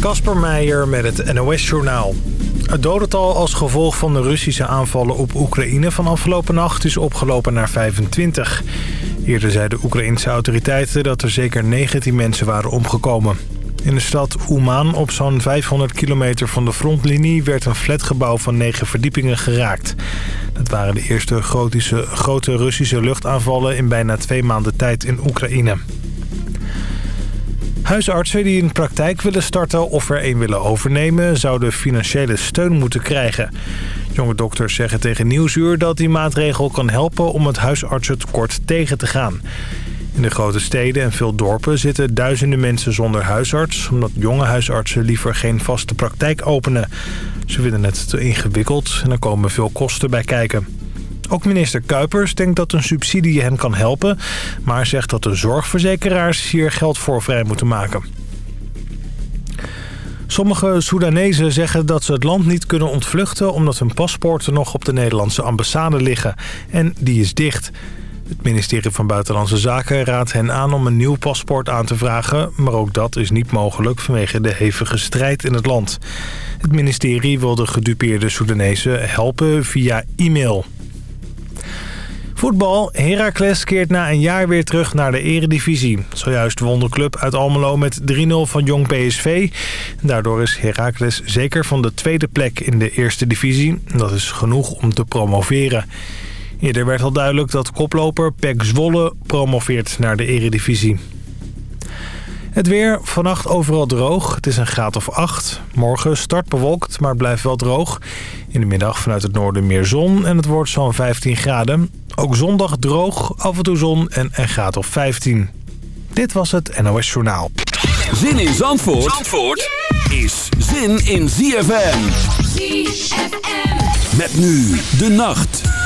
Kasper Meijer met het NOS-journaal. Het dodental als gevolg van de Russische aanvallen op Oekraïne van afgelopen nacht is opgelopen naar 25. Eerder zeiden Oekraïnse autoriteiten dat er zeker 19 mensen waren omgekomen. In de stad Uman, op zo'n 500 kilometer van de frontlinie... werd een flatgebouw van negen verdiepingen geraakt. Dat waren de eerste grote Russische luchtaanvallen... in bijna twee maanden tijd in Oekraïne. Huisartsen die een praktijk willen starten of er een willen overnemen... zouden financiële steun moeten krijgen. Jonge dokters zeggen tegen Nieuwsuur dat die maatregel kan helpen... om het huisartsentekort tegen te gaan. In de grote steden en veel dorpen zitten duizenden mensen zonder huisarts... omdat jonge huisartsen liever geen vaste praktijk openen. Ze vinden het te ingewikkeld en er komen veel kosten bij kijken. Ook minister Kuipers denkt dat een subsidie hen kan helpen... maar zegt dat de zorgverzekeraars hier geld voor vrij moeten maken. Sommige Soedanezen zeggen dat ze het land niet kunnen ontvluchten... omdat hun paspoorten nog op de Nederlandse ambassade liggen. En die is dicht. Het ministerie van Buitenlandse Zaken raadt hen aan om een nieuw paspoort aan te vragen... maar ook dat is niet mogelijk vanwege de hevige strijd in het land. Het ministerie wil de gedupeerde Soedanezen helpen via e-mail. Voetbal. Heracles keert na een jaar weer terug naar de eredivisie. Zojuist won de club uit Almelo met 3-0 van Jong PSV. Daardoor is Heracles zeker van de tweede plek in de eerste divisie. Dat is genoeg om te promoveren. Eerder werd al duidelijk dat koploper Pek Zwolle promoveert naar de eredivisie. Het weer, vannacht overal droog. Het is een graad of 8. Morgen start bewolkt, maar blijft wel droog. In de middag vanuit het noorden meer zon en het wordt zo'n 15 graden. Ook zondag droog, af en toe zon en een graad of 15. Dit was het NOS Journaal. Zin in Zandvoort, Zandvoort is zin in ZFM. ZFM. Met nu de nacht.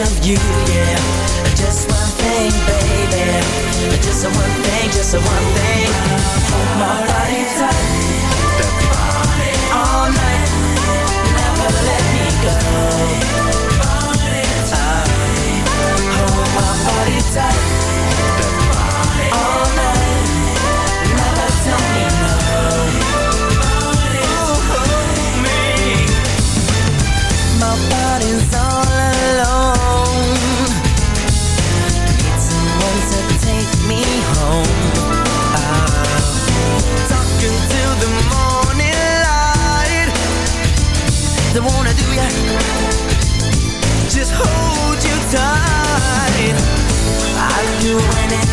Of you, yeah. Just one thing, baby. Just one thing, just one thing. Hold my body tight. All night. Never let me go. Hold my body tight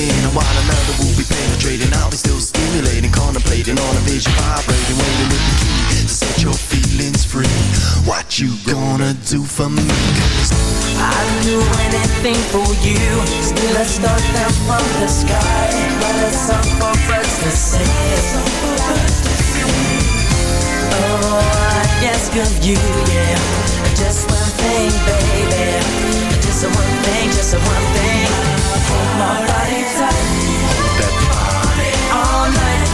within while another will be penetrating. I'll be still stimulating, contemplating on a vision Vibrating, waiting with the key To set your feelings free. What you gonna do for me? Cause I'd do anything for you. Still a start down from the sky But a song for birds to sing. Oh, I ask of you, yeah. Just one thing, baby Just one thing, just one thing. Hold my body tight All night.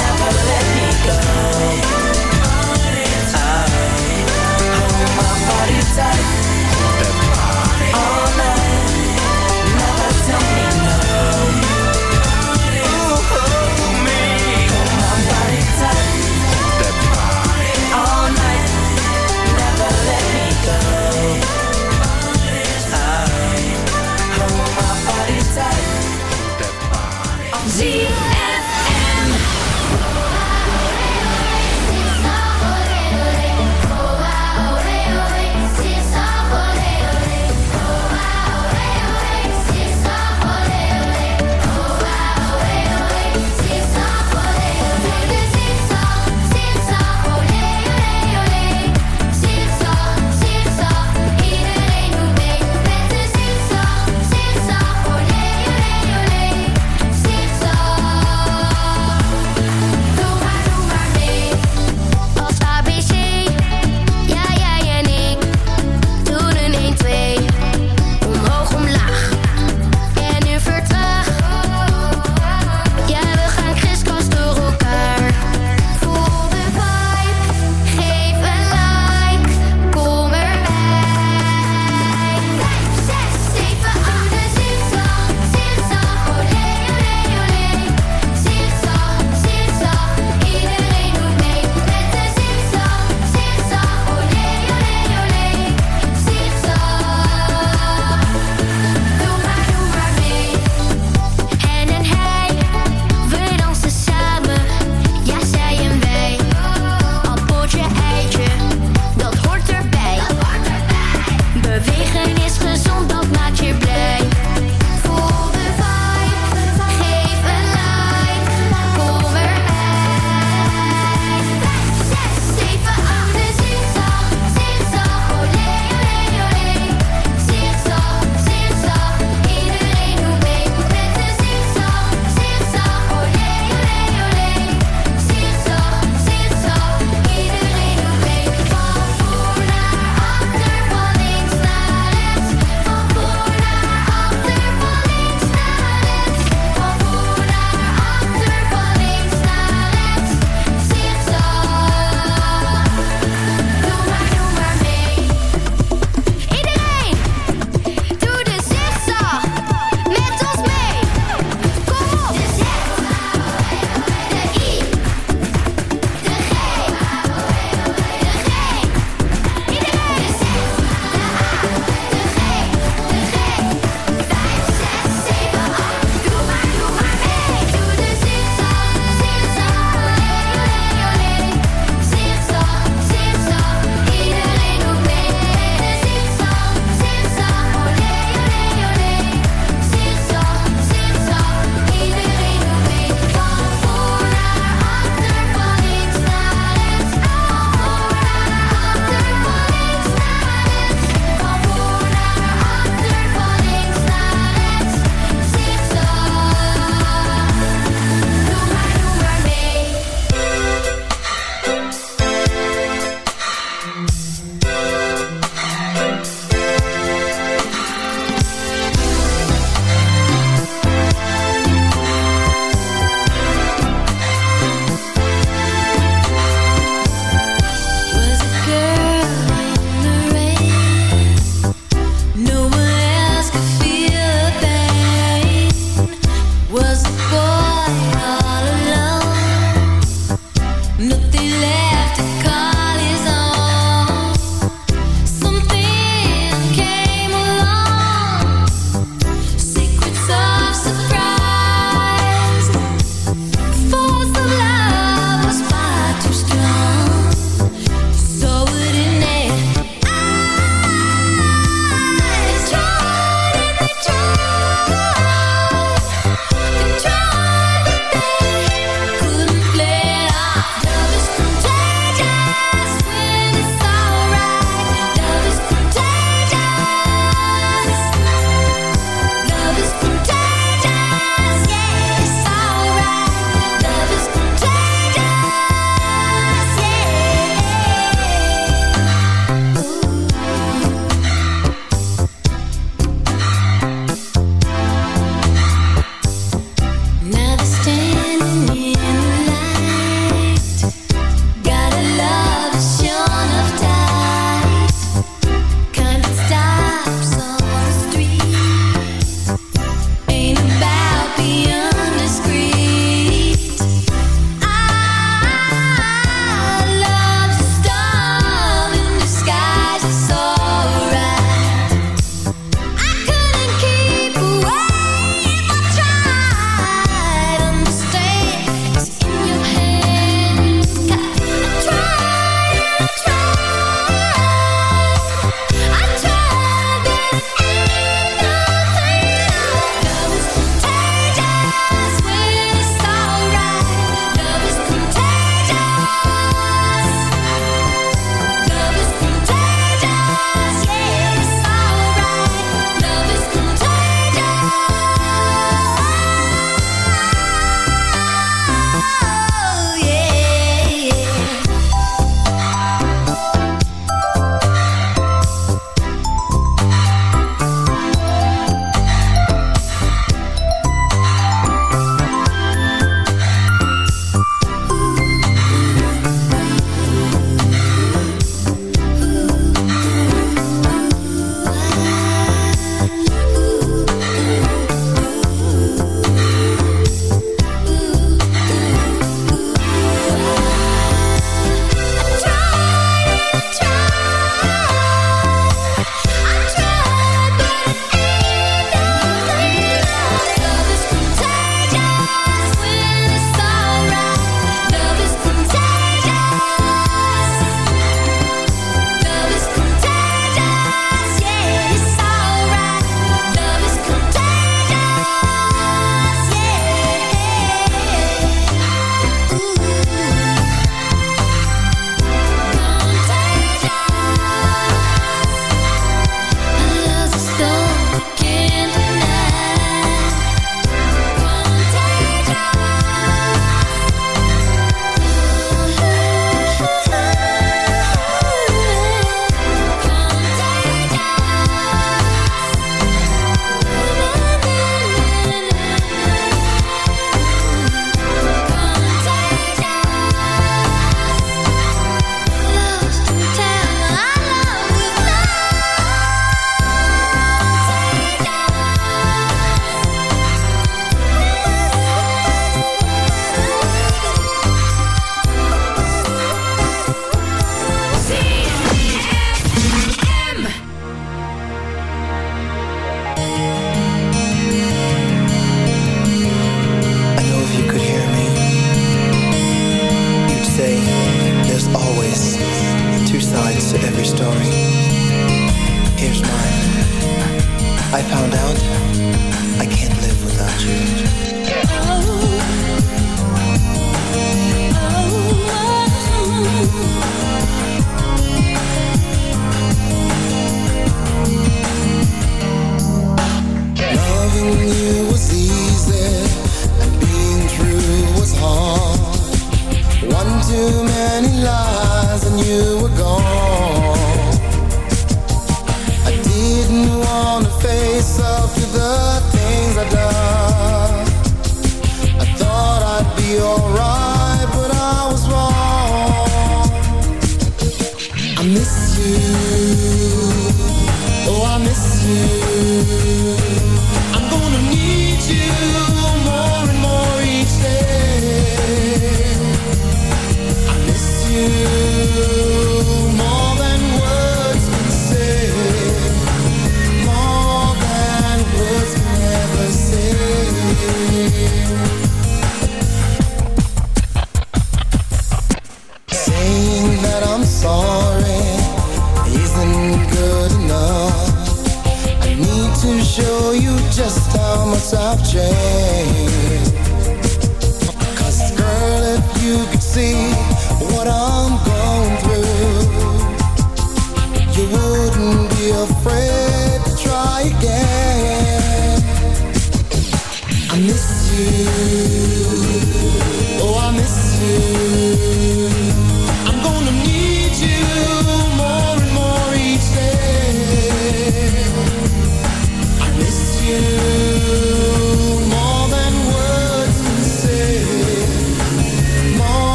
Never let me go. Hold my body tight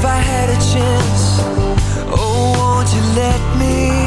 if I had a chance, oh, won't you let me?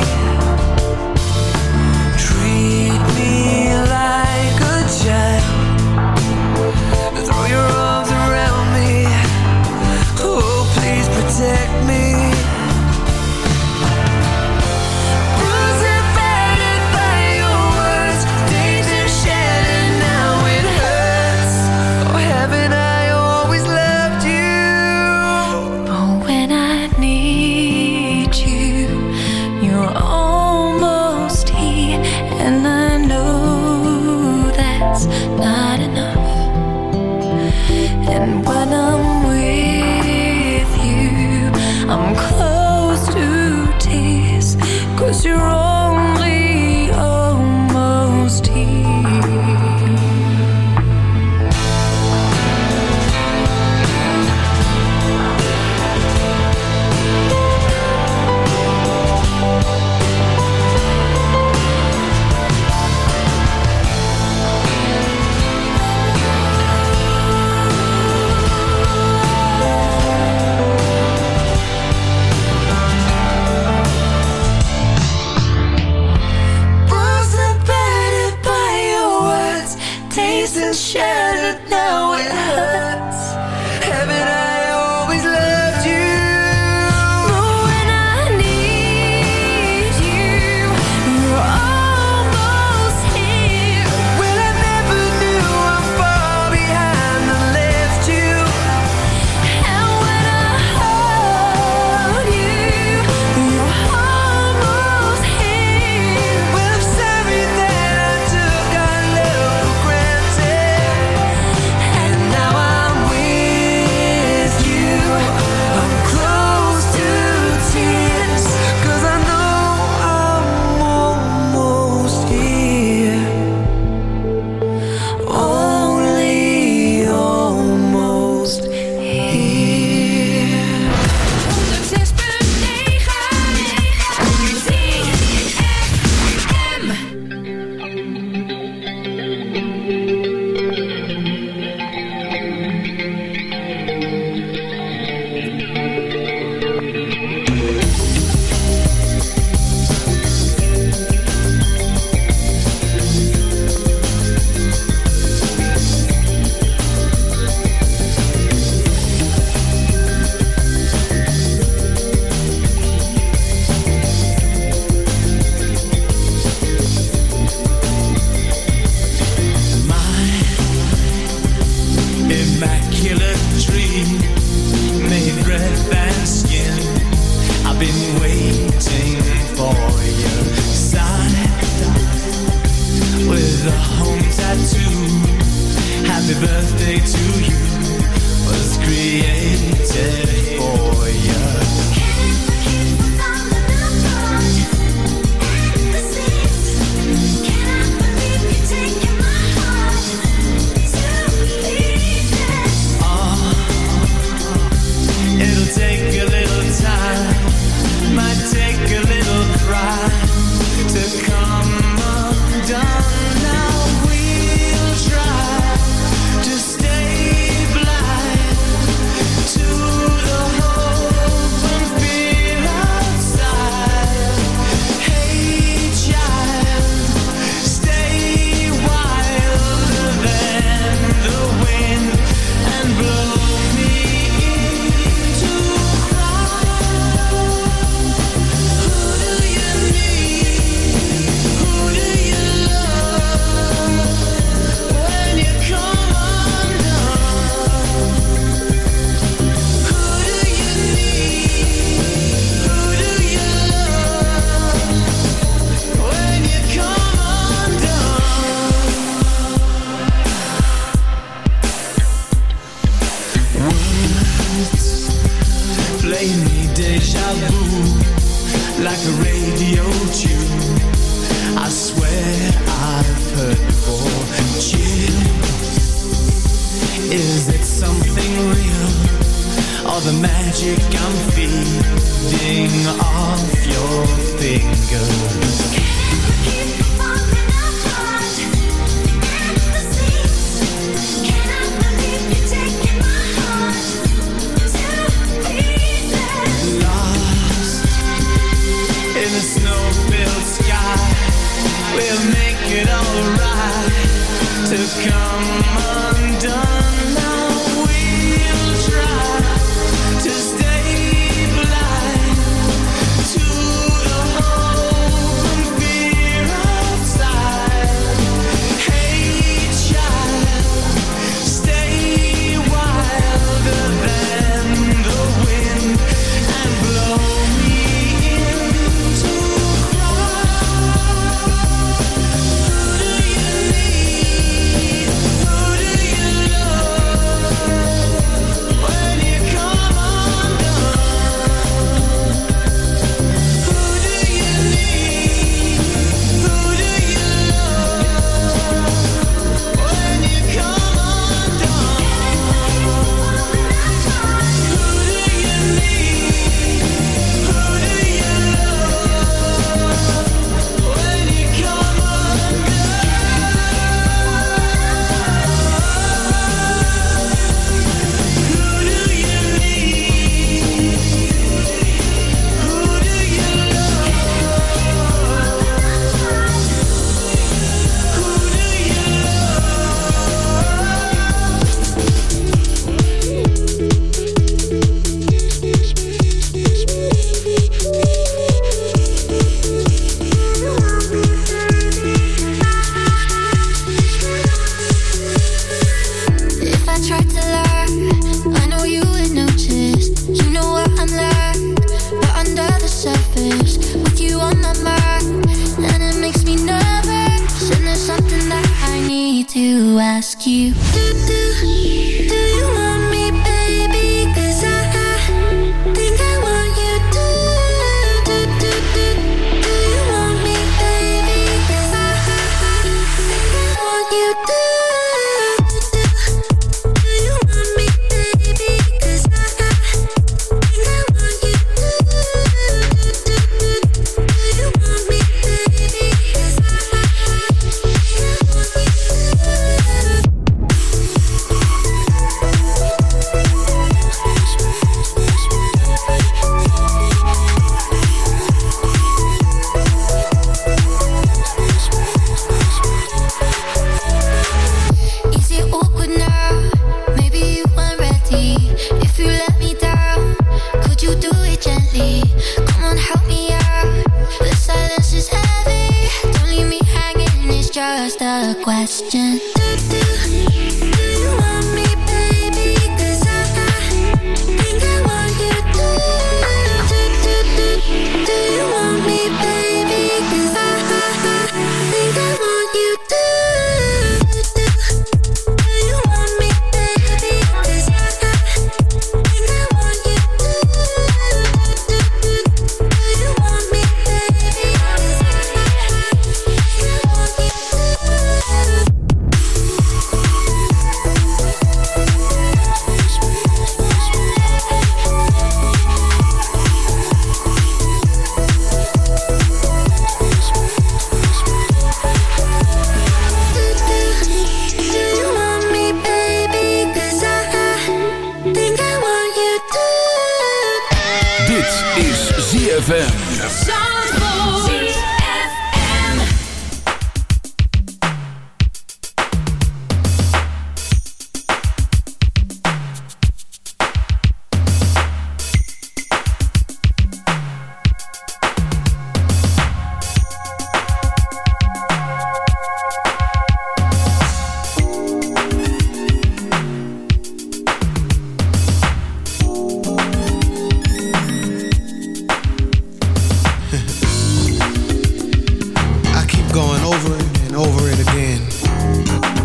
and over it again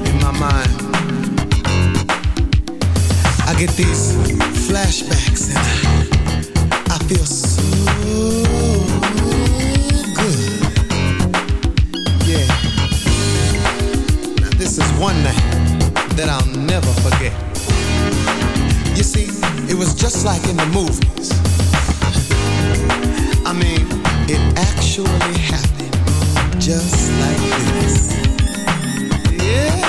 in my mind. I get these flashbacks and I, feel so good. Yeah. Now this is one night that I'll never forget. You see, it was just like in the movies. I mean, it actually happened just like this. Yeah.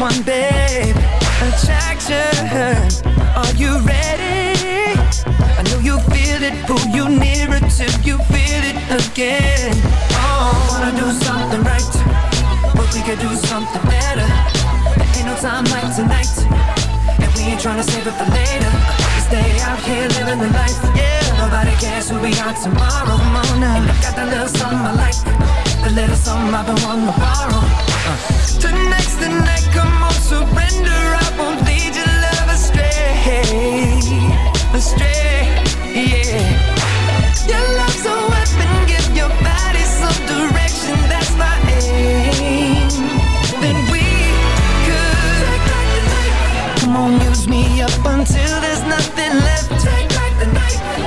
One, babe. Attraction. Are you ready? I know you feel it. Pull you nearer till you feel it again. Oh, wanna do something right, but we could do something better. There ain't no time like tonight, and we ain't trying to save it for later. Stay out here living the life. Yeah, nobody cares who we are tomorrow. Now, and I got that little something I like, the little something I've been wanting to borrow. Tonight's the night, come on, surrender. I won't lead your love astray, astray. Yeah, your love's a weapon. Give your body some direction. That's my aim. Then we could. Come on, use me up until there's nothing left.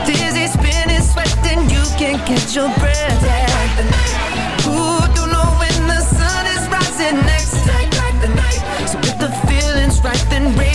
Dizzy, spinning, sweating, you can't catch your breath. Take back the night.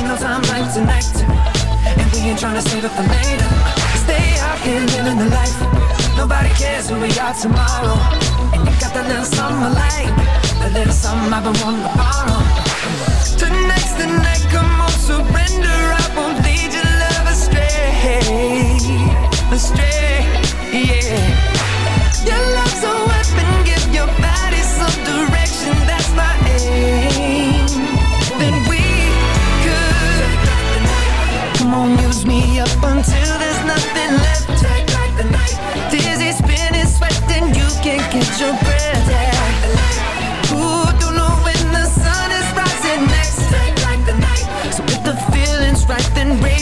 ain't no time right tonight. And we ain't tryna save it for later. Stay out here living the life. Nobody cares who we are tomorrow. And you got that little something I like. That little something I've been wanting to borrow. Tonight's the night, come on, surrender. I won't lead your love astray. Astray, yeah. Your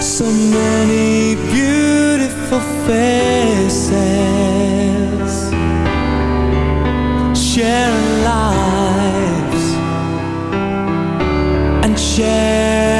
so many beautiful faces sharing lives and share.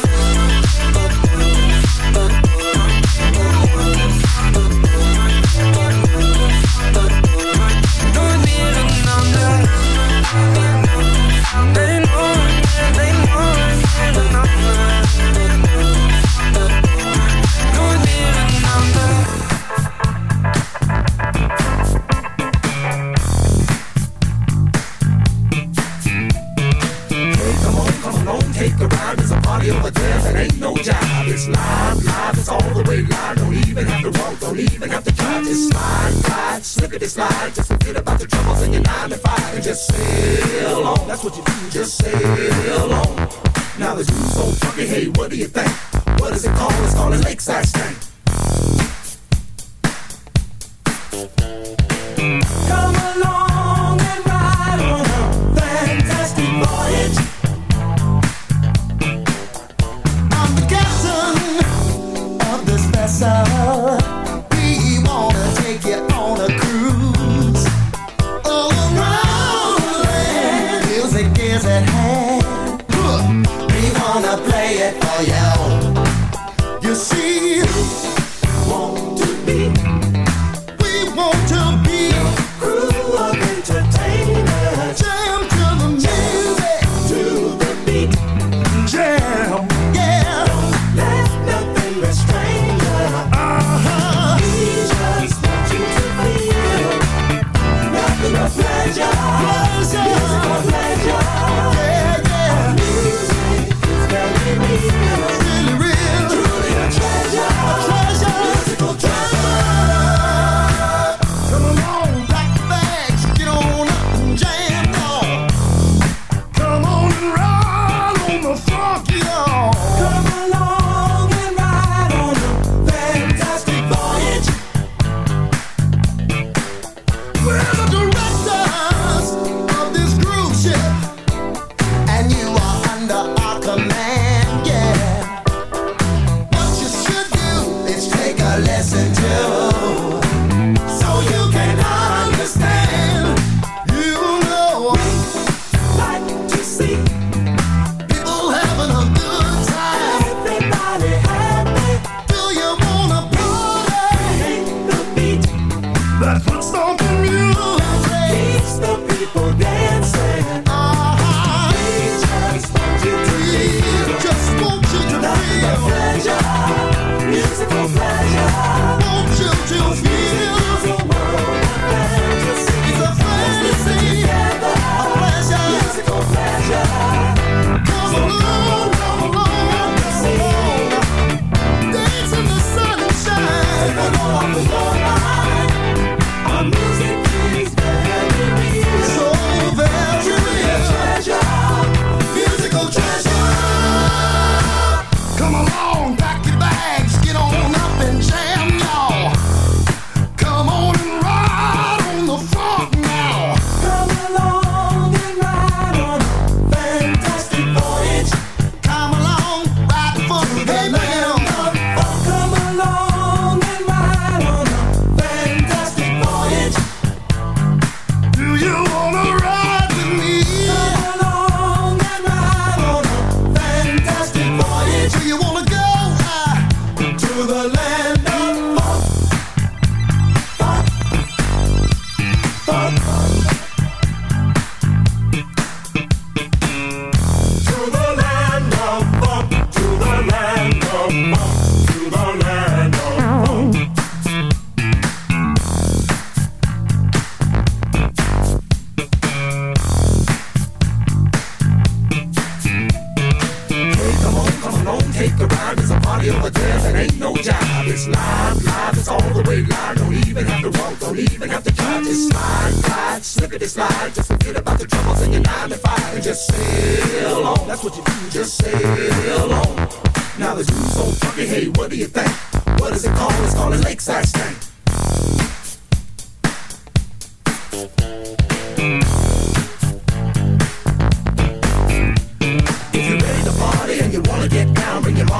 Slippity slide. Just forget about the troubles in your nine to five and just sail on. That's what you do, just sail on. Now the dude's so funky, hey, what do you think? What is it called? It's called a lakeside stank.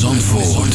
Zandvoort.